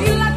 feel like